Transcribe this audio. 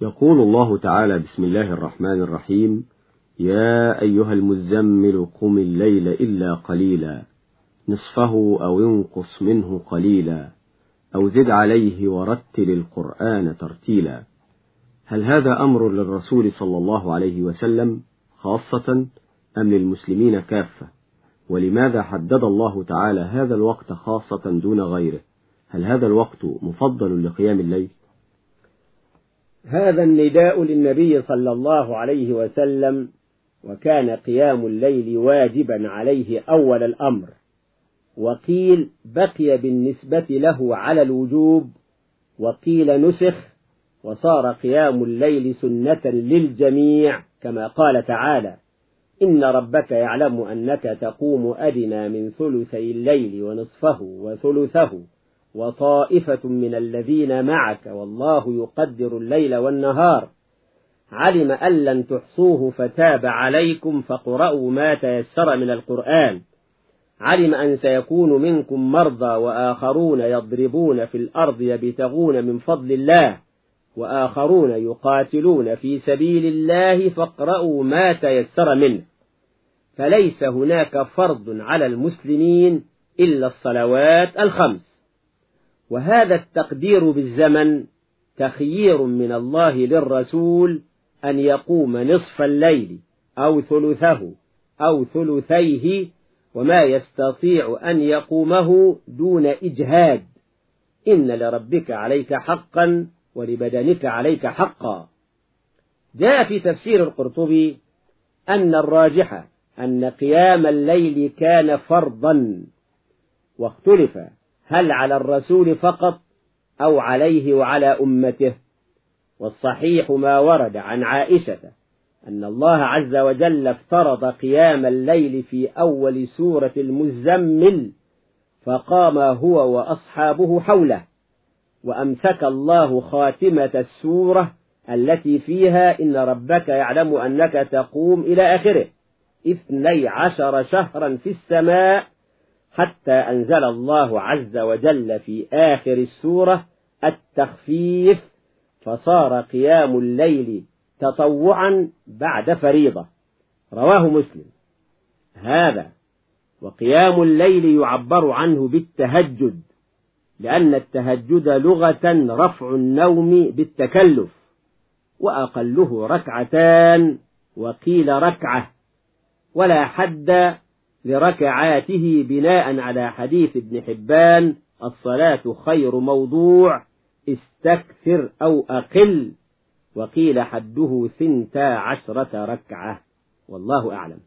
يقول الله تعالى بسم الله الرحمن الرحيم يا أيها المزمل قم الليل إلا قليلا نصفه أو انقص منه قليلا أو زد عليه ورتل القرآن ترتيلا. هل هذا أمر للرسول صلى الله عليه وسلم خاصة أم للمسلمين كافة؟ ولماذا حدد الله تعالى هذا الوقت خاصة دون غيره؟ هل هذا الوقت مفضل لقيام الليل؟ هذا النداء للنبي صلى الله عليه وسلم وكان قيام الليل واجبا عليه أول الأمر. وقيل بقي بالنسبة له على الوجوب وقيل نسخ وصار قيام الليل سنة للجميع كما قال تعالى إن ربك يعلم أنك تقوم أدنى من ثلثي الليل ونصفه وثلثه. وطائفة من الذين معك والله يقدر الليل والنهار. علم أن لن تحصوه فتاب عليكم فقرأوا ما تيسر من القرآن. علم أن سيكون منكم مرضى وآخرون يضربون في الأرض يبتغون من فضل الله وآخرون يقاتلون في سبيل الله فاقرأوا ما تيسر منه. فليس هناك فرض على المسلمين إلا الصلوات الخمس. وهذا التقدير بالزمن تخيير من الله للرسول أن يقوم نصف الليل أو ثلثه أو ثلثيه وما يستطيع أن يقومه دون إجهاد. إن لربك عليك حقا ولبدنك عليك حقا. جاء في تفسير القرطبي أن الراجح أن قيام الليل كان فرضا واختلف هل على الرسول فقط أو عليه وعلى أمته؟ والصحيح ما ورد عن عائشة أن الله عز وجل افترض قيام الليل في أول سورة المزمل فقام هو وأصحابه حوله وأمسك الله خاتمة السورة التي فيها إن ربك يعلم أنك تقوم إلى آخره إثني عشر شهرا في السماء حتى أنزل الله عز وجل في آخر السورة التخفيف فصار قيام الليل تطوعا بعد فريضة. رواه مسلم. هذا وقيام الليل يعبر عنه بالتهجد لأن التهجد لغة رفع النوم بالتكلف وأقله ركعتان وقيل ركعة ولا حد لركعاته بناء على حديث ابن حبان الصلاة خير موضوع استكثر أو أقل وقيل حده ثنتا عشرة ركعة والله أعلم.